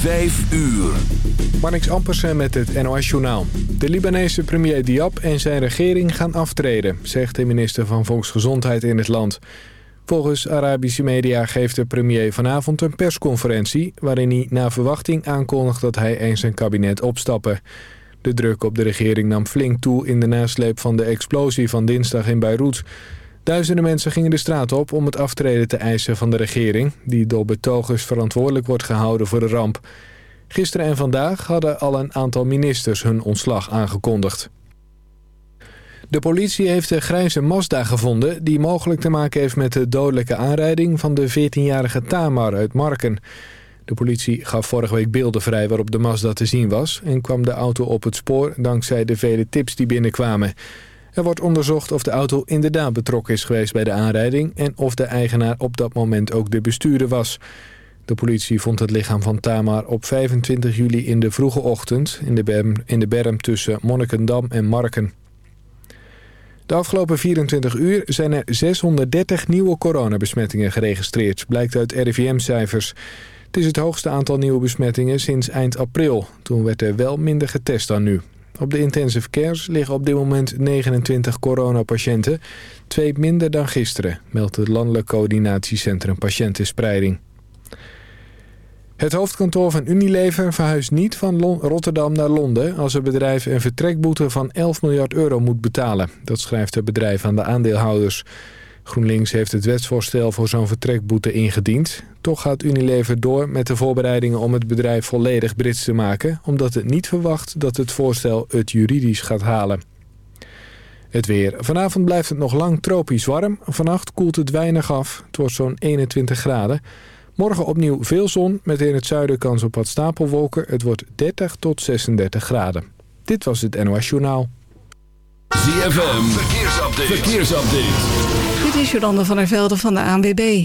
Vijf uur. Marnix Ampersen met het NOS-journaal. De Libanese premier Diab en zijn regering gaan aftreden... zegt de minister van Volksgezondheid in het land. Volgens Arabische media geeft de premier vanavond een persconferentie... waarin hij na verwachting aankondigt dat hij en zijn kabinet opstappen. De druk op de regering nam flink toe in de nasleep van de explosie van dinsdag in Beirut... Duizenden mensen gingen de straat op om het aftreden te eisen van de regering... die door betogers verantwoordelijk wordt gehouden voor de ramp. Gisteren en vandaag hadden al een aantal ministers hun ontslag aangekondigd. De politie heeft de grijze Mazda gevonden... die mogelijk te maken heeft met de dodelijke aanrijding... van de 14-jarige Tamar uit Marken. De politie gaf vorige week beelden vrij waarop de Mazda te zien was... en kwam de auto op het spoor dankzij de vele tips die binnenkwamen... Er wordt onderzocht of de auto inderdaad betrokken is geweest bij de aanrijding... en of de eigenaar op dat moment ook de bestuurder was. De politie vond het lichaam van Tamar op 25 juli in de vroege ochtend... in de berm, in de berm tussen Monnikendam en Marken. De afgelopen 24 uur zijn er 630 nieuwe coronabesmettingen geregistreerd... blijkt uit RIVM-cijfers. Het is het hoogste aantal nieuwe besmettingen sinds eind april. Toen werd er wel minder getest dan nu. Op de intensive cares liggen op dit moment 29 coronapatiënten. Twee minder dan gisteren, meldt het Landelijk Coördinatiecentrum Patiëntenspreiding. Het hoofdkantoor van Unilever verhuist niet van Rotterdam naar Londen... als het bedrijf een vertrekboete van 11 miljard euro moet betalen. Dat schrijft het bedrijf aan de aandeelhouders. GroenLinks heeft het wetsvoorstel voor zo'n vertrekboete ingediend. Toch gaat Unilever door met de voorbereidingen om het bedrijf volledig Brits te maken... omdat het niet verwacht dat het voorstel het juridisch gaat halen. Het weer. Vanavond blijft het nog lang tropisch warm. Vannacht koelt het weinig af. Het wordt zo'n 21 graden. Morgen opnieuw veel zon, met in het zuiden kans op wat stapelwolken. Het wordt 30 tot 36 graden. Dit was het NOS Journaal. ZFM, verkeersupdate. verkeersupdate. Dit is Jolande van der Velde van de ANWB.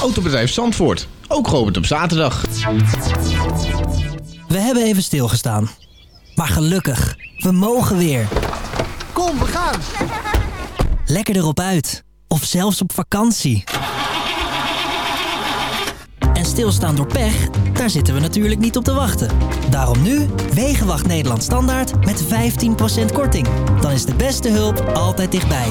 Autobedrijf Zandvoort, ook geopend op zaterdag. We hebben even stilgestaan. Maar gelukkig, we mogen weer. Kom, we gaan! Lekker erop uit. Of zelfs op vakantie. En stilstaan door pech, daar zitten we natuurlijk niet op te wachten. Daarom nu Wegenwacht Nederland Standaard met 15% korting. Dan is de beste hulp altijd dichtbij.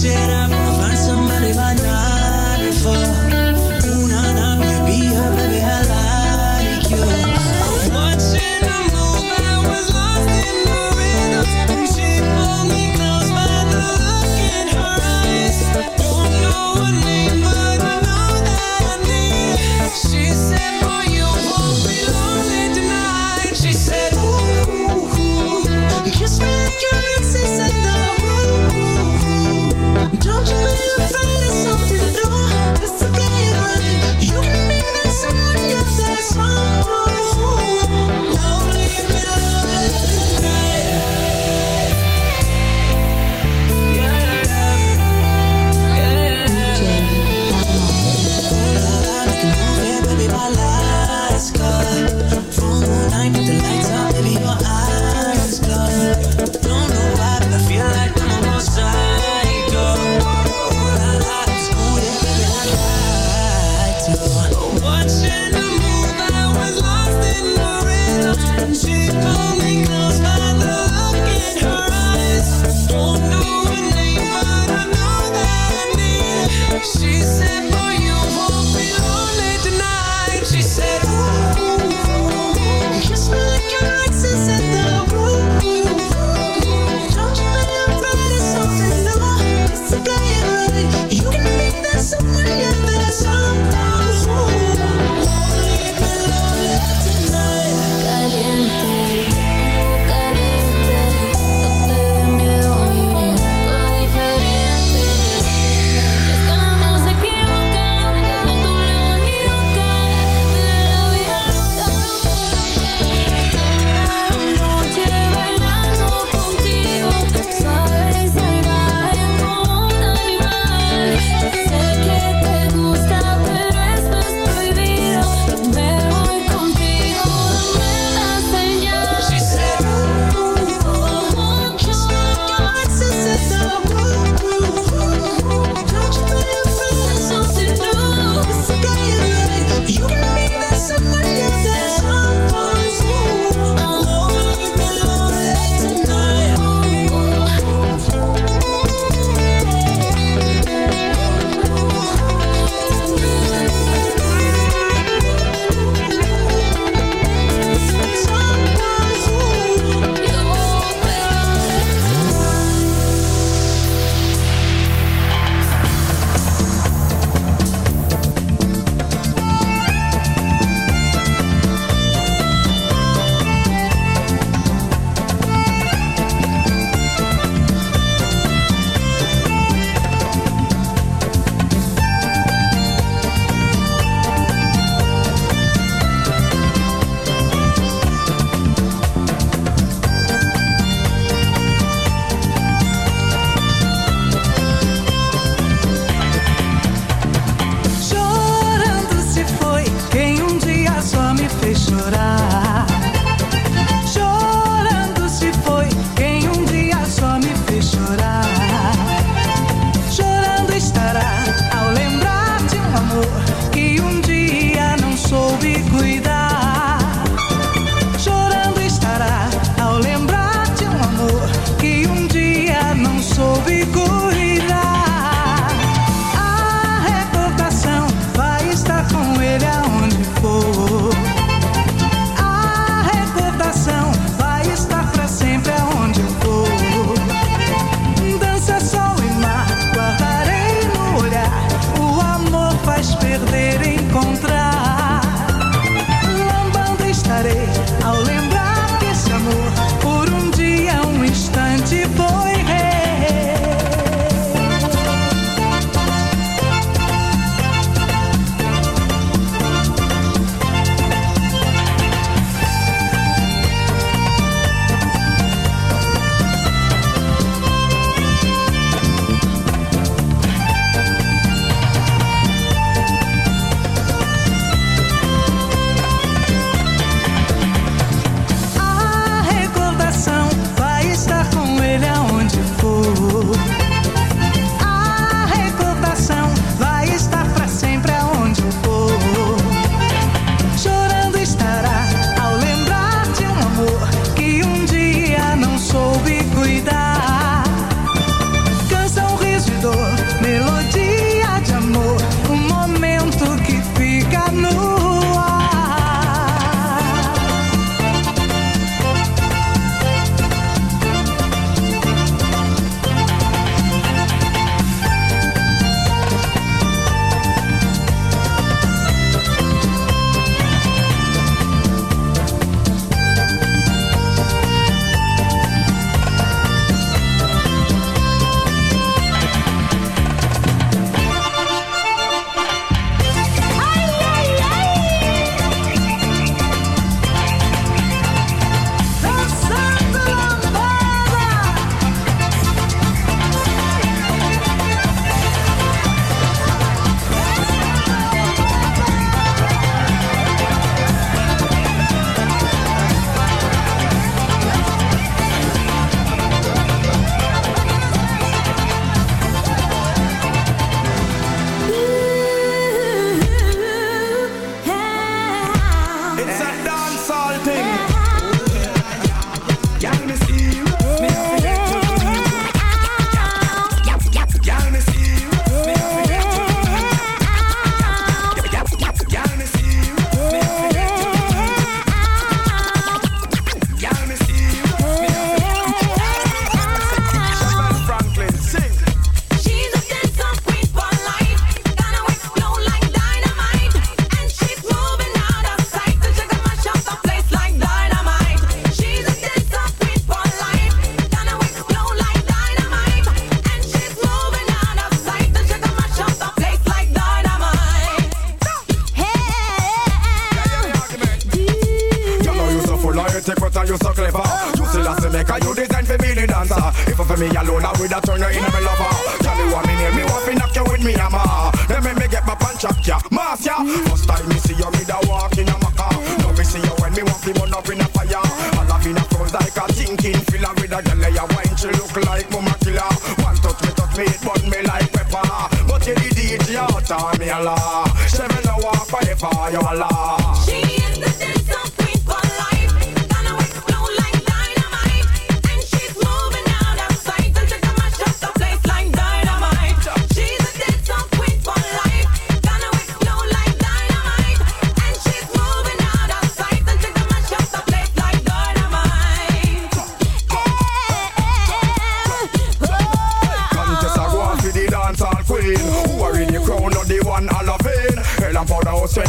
shit I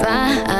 fine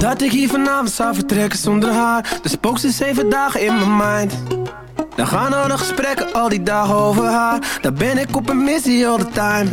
Dat ik hier vanavond zou vertrekken zonder haar. Dus spookt ze zeven dagen in mijn mind. Dan gaan al de gesprekken al die dagen over haar. Daar ben ik op een missie all the time.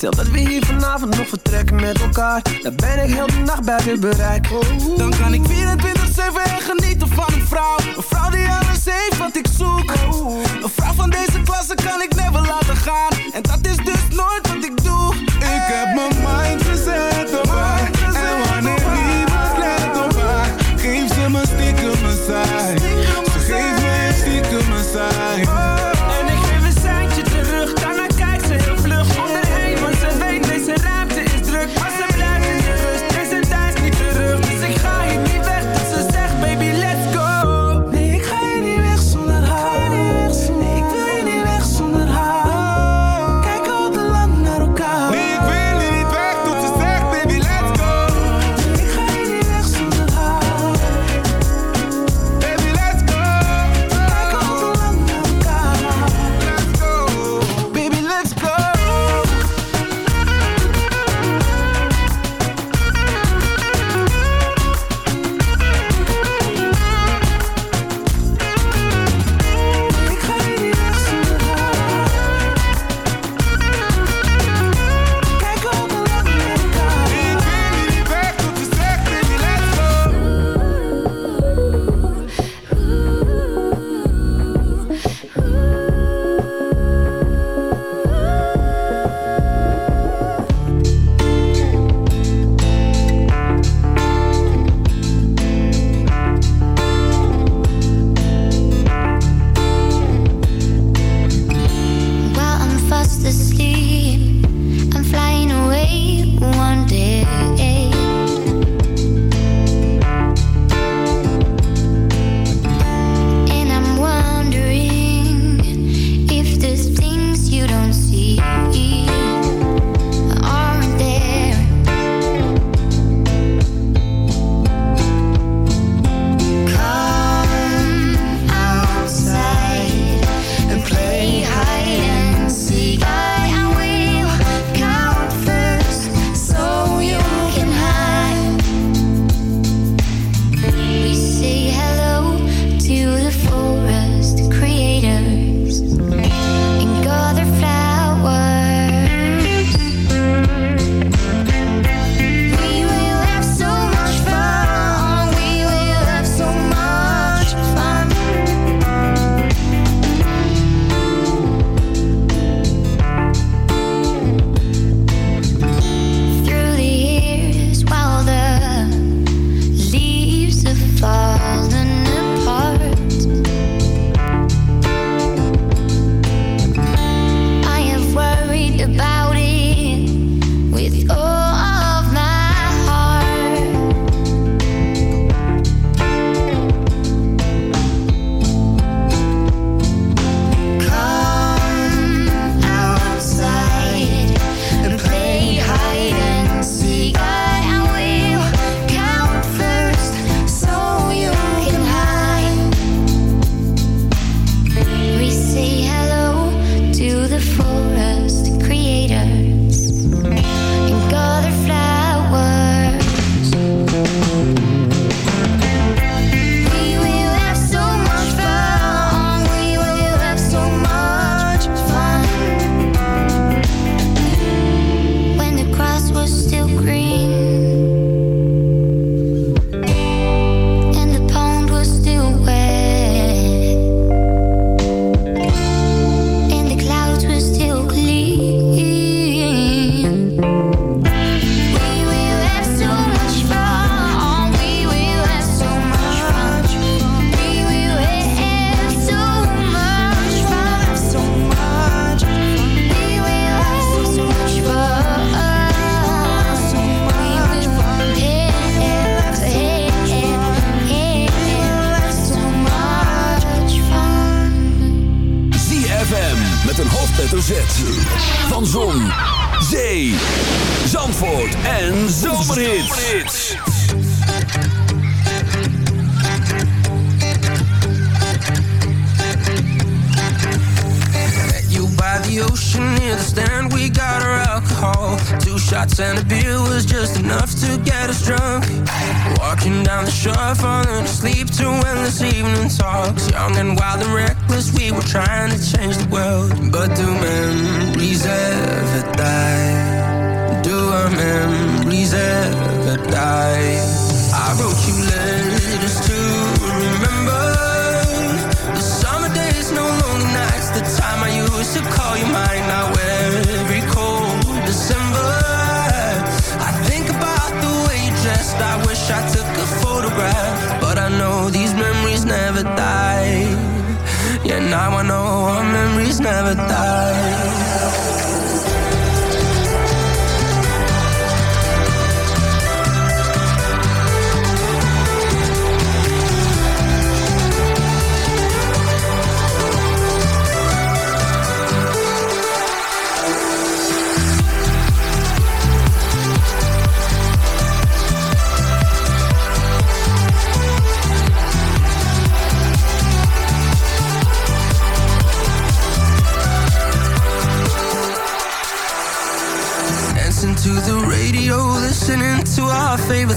Stel dat we hier vanavond nog vertrekken met elkaar Dan ben ik heel de nacht buiten bereik. Dan kan ik 24-7 genieten van een vrouw Een vrouw die alles heeft wat ik zoek.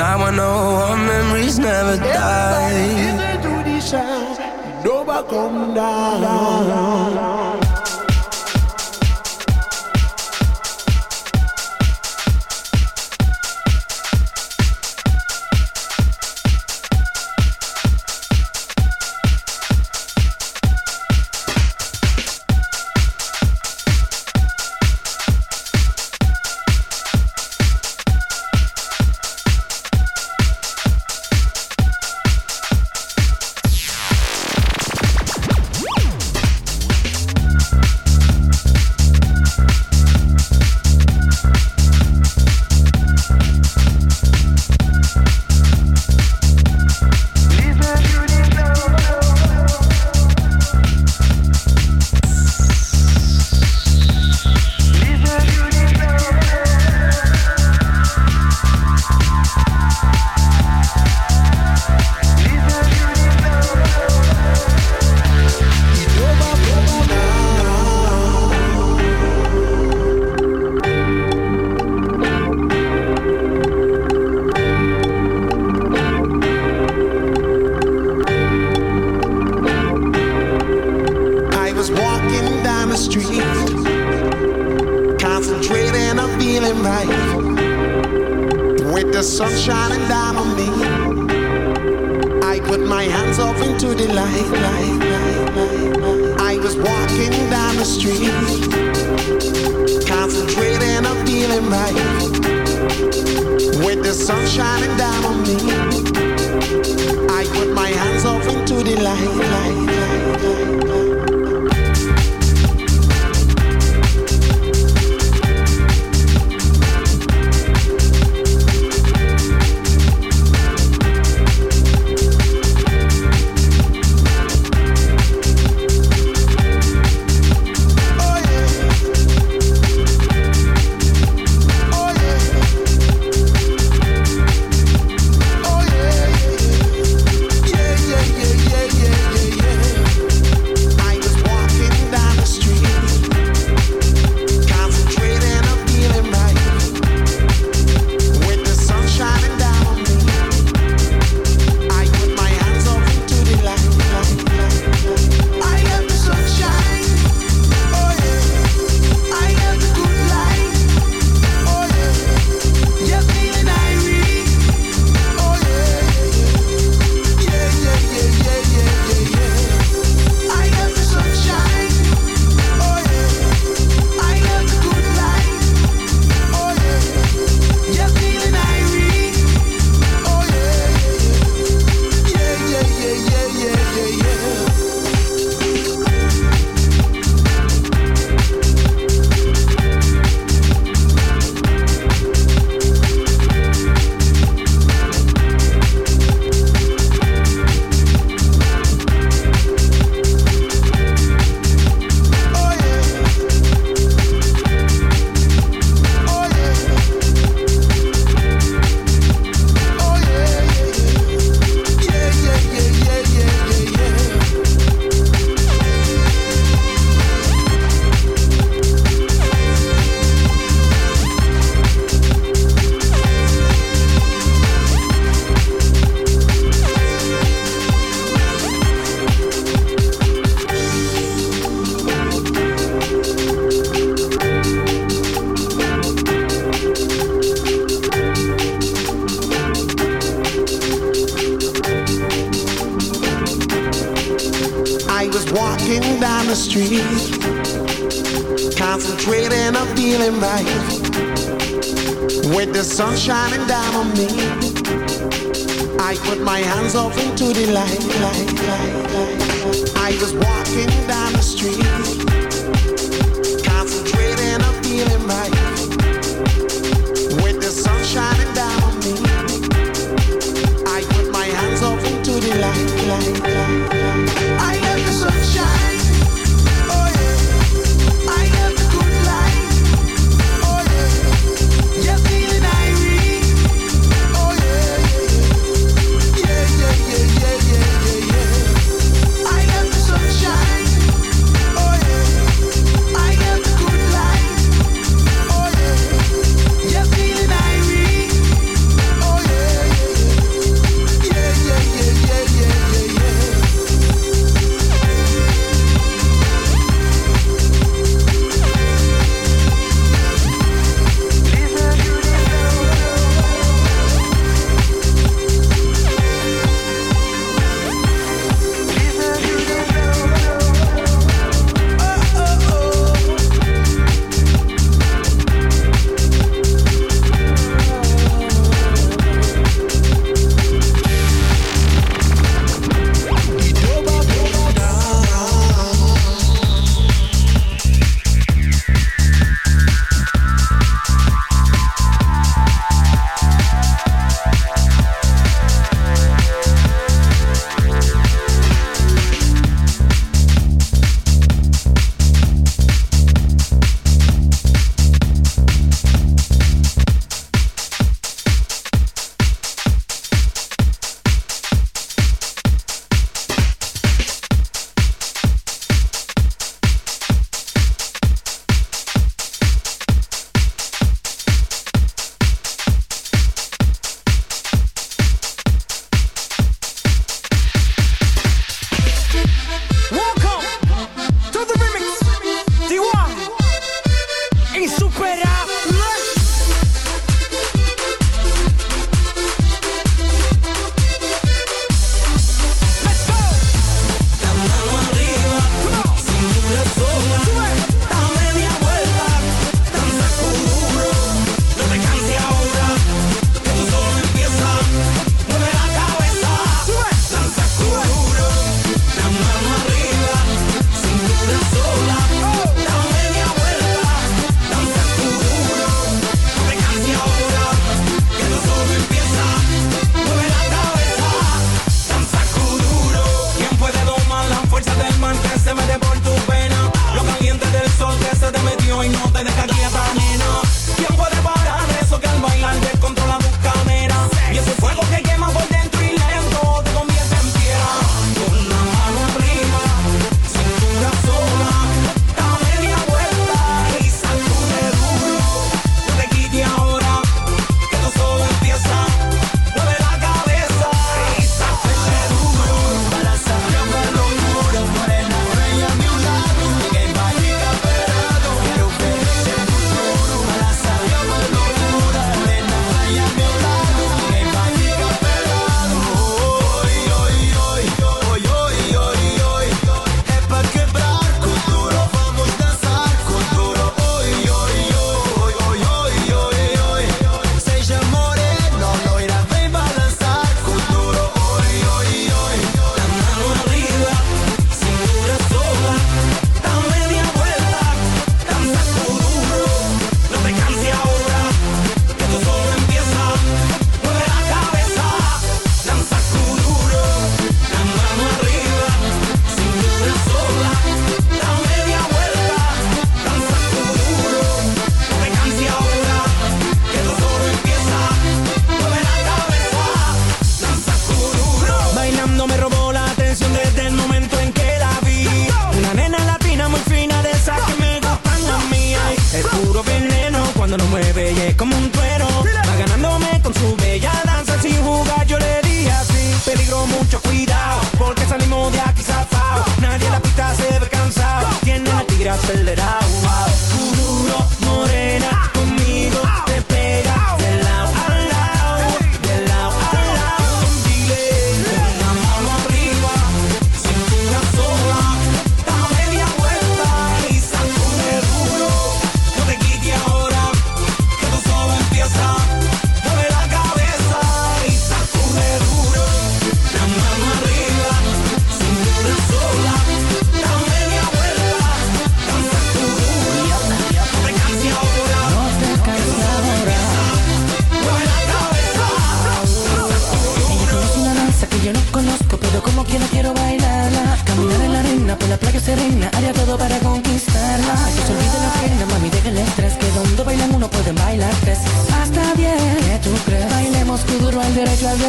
Now I know our memories never die. Listen to the sound, no back down. Friday night with the sun shining down on me. I put my hands off into the light, light, light, light. I was walking down the street, concentrating on feeling my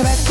Back